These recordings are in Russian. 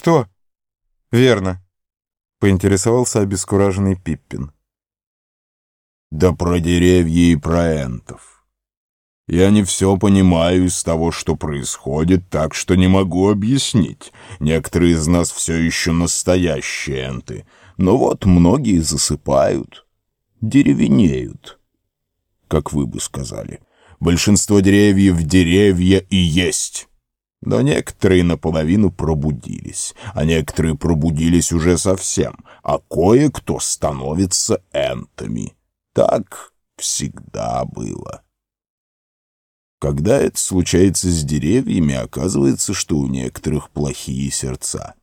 «Что?» «Верно», — поинтересовался обескураженный Пиппин. «Да про деревья и про энтов. Я не все понимаю из того, что происходит, так что не могу объяснить. Некоторые из нас все еще настоящие энты, но вот многие засыпают, деревенеют, как вы бы сказали. Большинство деревьев деревья и есть». Но некоторые наполовину пробудились, а некоторые пробудились уже совсем, а кое-кто становится энтами. Так всегда было. Когда это случается с деревьями, оказывается, что у некоторых плохие сердца.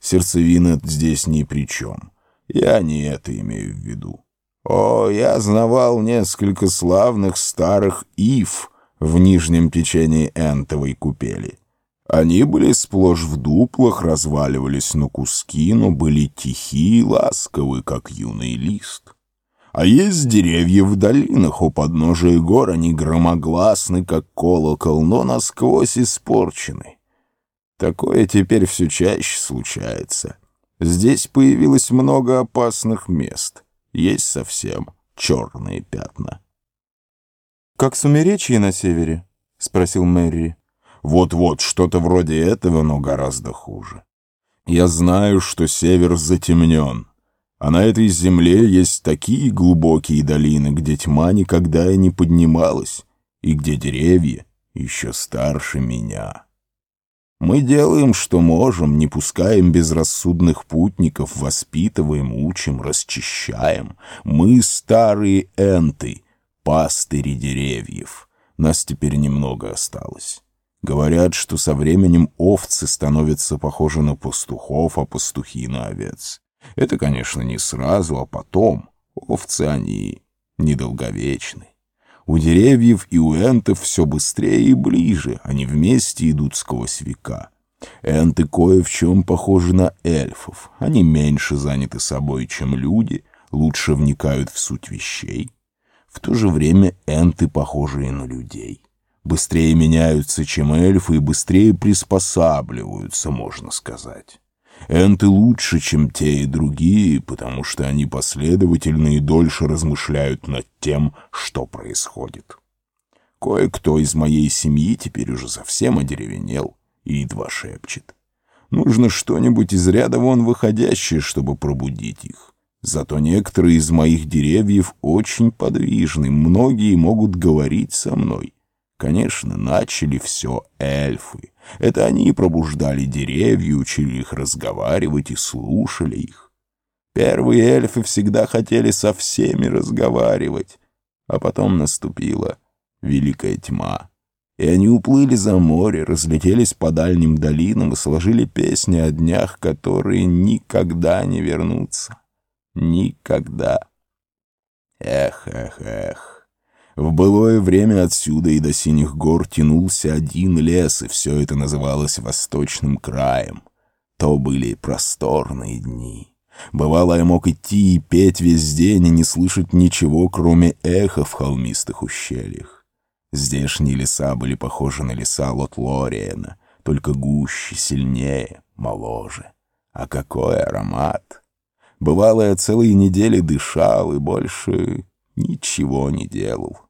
Сердцевина здесь ни при чем. Я не это имею в виду. О, я знавал несколько славных старых ив в нижнем течении энтовой купели — они были сплошь в дуплах, разваливались на куски, но были тихи и ласковы, как юный лист. А есть деревья в долинах, у подножия гор они громогласны, как колокол, но насквозь испорчены. Такое теперь все чаще случается. Здесь появилось много опасных мест. Есть совсем черные пятна. «Как сумеречье на севере?» — спросил Мэри. Вот-вот, что-то вроде этого, но гораздо хуже. Я знаю, что север затемнен, а на этой земле есть такие глубокие долины, где тьма никогда и не поднималась, и где деревья еще старше меня. Мы делаем, что можем, не пускаем безрассудных путников, воспитываем, учим, расчищаем. Мы старые энты, пастыри деревьев. Нас теперь немного осталось. Говорят, что со временем овцы становятся похожи на пастухов, а пастухи на овец. Это, конечно, не сразу, а потом. Овцы они недолговечны. У деревьев и у энтов все быстрее и ближе, они вместе идут сквозь века. Энты кое в чем похожи на эльфов. Они меньше заняты собой, чем люди, лучше вникают в суть вещей. В то же время энты похожи и на людей быстрее меняются, чем эльфы, и быстрее приспосабливаются, можно сказать. Энты лучше, чем те и другие, потому что они последовательно и дольше размышляют над тем, что происходит. Кое-кто из моей семьи теперь уже совсем одеревенел и едва шепчет. Нужно что-нибудь из ряда вон выходящее, чтобы пробудить их. Зато некоторые из моих деревьев очень подвижны, многие могут говорить со мной. Конечно, начали все эльфы. Это они пробуждали деревья, учили их разговаривать и слушали их. Первые эльфы всегда хотели со всеми разговаривать, а потом наступила великая тьма. И они уплыли за море, разлетелись по дальним долинам и сложили песни о днях, которые никогда не вернутся. Никогда. Эх, эх, эх. В былое время отсюда и до Синих гор тянулся один лес, и все это называлось Восточным краем. То были просторные дни. Бывало, я мог идти и петь весь день и не слышать ничего, кроме эха в холмистых ущельях. Здешние леса были похожи на леса Лотлориена, только гуще, сильнее, моложе. А какой аромат! Бывало, я целые недели дышал и больше ничего не делал.